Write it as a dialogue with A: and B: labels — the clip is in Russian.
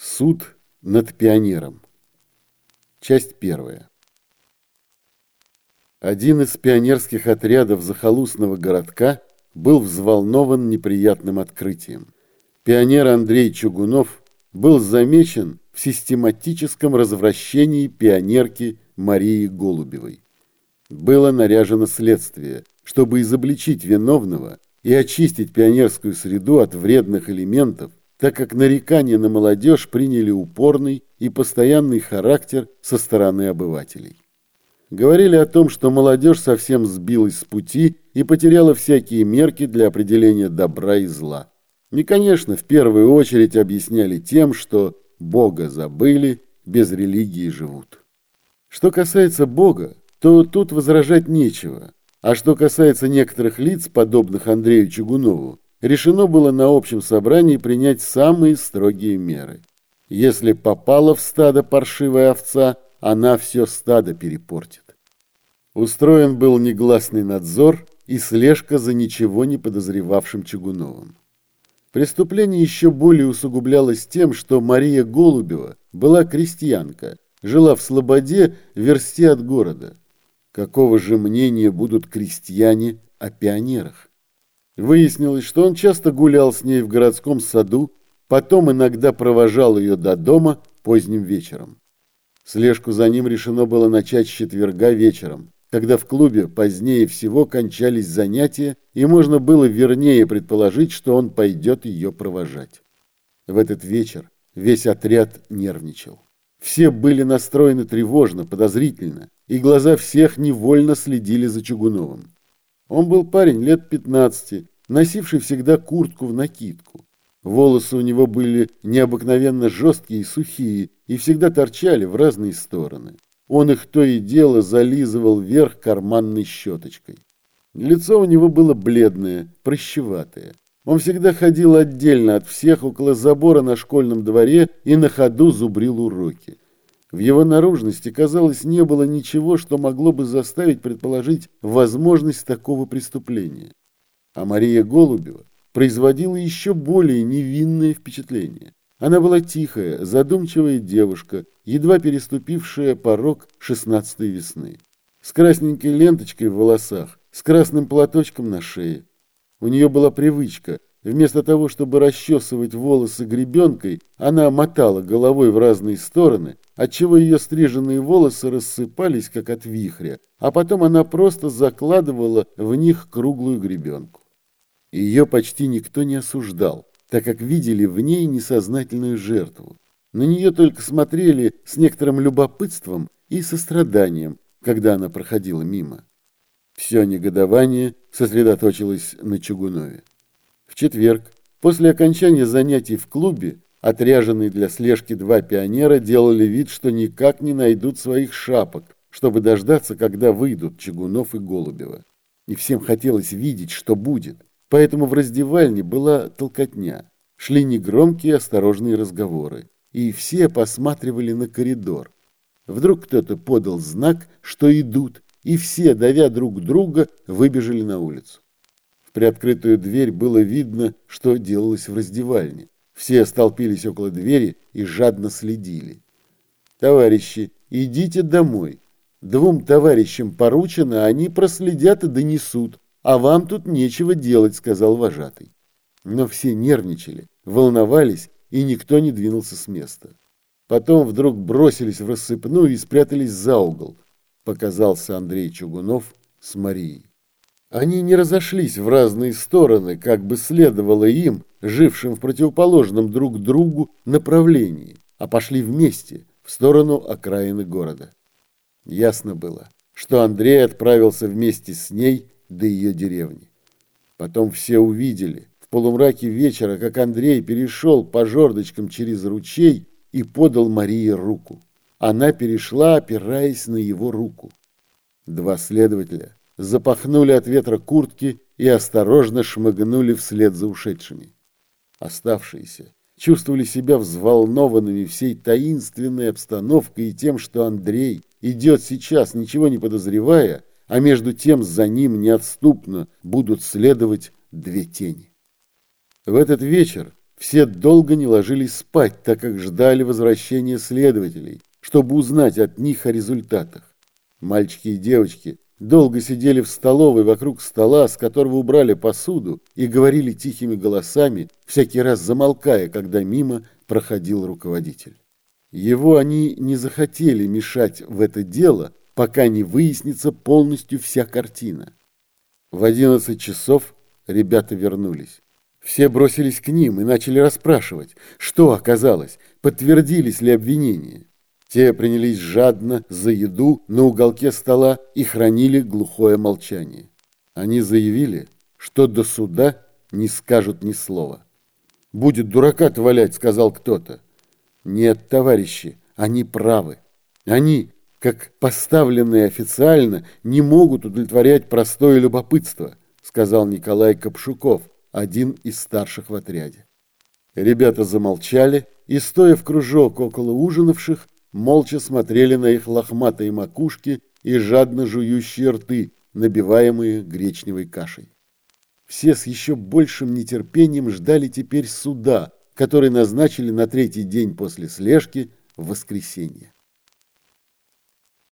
A: Суд над пионером. Часть первая. Один из пионерских отрядов захолустного городка был взволнован неприятным открытием. Пионер Андрей Чугунов был замечен в систематическом развращении пионерки Марии Голубевой. Было наряжено следствие, чтобы изобличить виновного и очистить пионерскую среду от вредных элементов, так как нарекания на молодежь приняли упорный и постоянный характер со стороны обывателей. Говорили о том, что молодежь совсем сбилась с пути и потеряла всякие мерки для определения добра и зла. И, конечно, в первую очередь объясняли тем, что Бога забыли, без религии живут. Что касается Бога, то тут возражать нечего. А что касается некоторых лиц, подобных Андрею Чугунову, решено было на общем собрании принять самые строгие меры. Если попала в стадо паршивая овца, она все стадо перепортит. Устроен был негласный надзор и слежка за ничего не подозревавшим Чугуновым. Преступление еще более усугублялось тем, что Мария Голубева была крестьянка, жила в Слободе, в версте от города. Какого же мнения будут крестьяне о пионерах? Выяснилось, что он часто гулял с ней в городском саду, потом иногда провожал ее до дома поздним вечером. Слежку за ним решено было начать с четверга вечером, когда в клубе позднее всего кончались занятия, и можно было вернее предположить, что он пойдет ее провожать. В этот вечер весь отряд нервничал. Все были настроены тревожно, подозрительно, и глаза всех невольно следили за Чугуновым. Он был парень лет 15, носивший всегда куртку в накидку. Волосы у него были необыкновенно жесткие и сухие, и всегда торчали в разные стороны. Он их то и дело зализывал вверх карманной щеточкой. Лицо у него было бледное, прыщеватое. Он всегда ходил отдельно от всех около забора на школьном дворе и на ходу зубрил уроки. В его наружности, казалось, не было ничего, что могло бы заставить предположить возможность такого преступления. А Мария Голубева производила еще более невинное впечатление. Она была тихая, задумчивая девушка, едва переступившая порог шестнадцатой весны. С красненькой ленточкой в волосах, с красным платочком на шее. У нее была привычка Вместо того, чтобы расчесывать волосы гребенкой, она мотала головой в разные стороны, отчего ее стриженные волосы рассыпались, как от вихря, а потом она просто закладывала в них круглую гребенку. Ее почти никто не осуждал, так как видели в ней несознательную жертву. На нее только смотрели с некоторым любопытством и состраданием, когда она проходила мимо. Все негодование сосредоточилось на Чугунове четверг, после окончания занятий в клубе, отряженные для слежки два пионера делали вид, что никак не найдут своих шапок, чтобы дождаться, когда выйдут Чугунов и Голубева. И всем хотелось видеть, что будет. Поэтому в раздевальне была толкотня. Шли негромкие осторожные разговоры. И все посматривали на коридор. Вдруг кто-то подал знак, что идут, и все, давя друг друга, выбежали на улицу приоткрытую дверь было видно, что делалось в раздевальне. Все столпились около двери и жадно следили. «Товарищи, идите домой. Двум товарищам поручено, они проследят и донесут, а вам тут нечего делать», — сказал вожатый. Но все нервничали, волновались, и никто не двинулся с места. Потом вдруг бросились в рассыпную и спрятались за угол. Показался Андрей Чугунов с Марией. Они не разошлись в разные стороны, как бы следовало им, жившим в противоположном друг другу направлении, а пошли вместе, в сторону окраины города. Ясно было, что Андрей отправился вместе с ней до ее деревни. Потом все увидели в полумраке вечера, как Андрей перешел по жердочкам через ручей и подал Марии руку. Она перешла, опираясь на его руку. Два следователя запахнули от ветра куртки и осторожно шмыгнули вслед за ушедшими. Оставшиеся чувствовали себя взволнованными всей таинственной обстановкой и тем, что Андрей идет сейчас, ничего не подозревая, а между тем за ним неотступно будут следовать две тени. В этот вечер Все долго не ложились спать, так как ждали возвращения следователей, чтобы узнать от них о результатах. Мальчики и девочки долго сидели в столовой вокруг стола, с которого убрали посуду, и говорили тихими голосами, всякий раз замолкая, когда мимо проходил руководитель. Его они не захотели мешать в это дело, пока не выяснится полностью вся картина. В одиннадцать часов ребята вернулись. Все бросились к ним и начали расспрашивать, что оказалось, подтвердились ли обвинения. Те принялись жадно за еду на уголке стола и хранили глухое молчание. Они заявили, что до суда не скажут ни слова. «Будет дурака-то валять», — сказал кто-то. «Нет, товарищи, они правы. Они, как поставленные официально, не могут удовлетворять простое любопытство», — сказал Николай Капшуков, один из старших в отряде. Ребята замолчали и, стоя в кружок около ужинавших, молча смотрели на их лохматые макушки и жадно жующие рты, набиваемые гречневой кашей. Все с еще большим нетерпением ждали теперь суда, который назначили на третий день после слежки в воскресенье.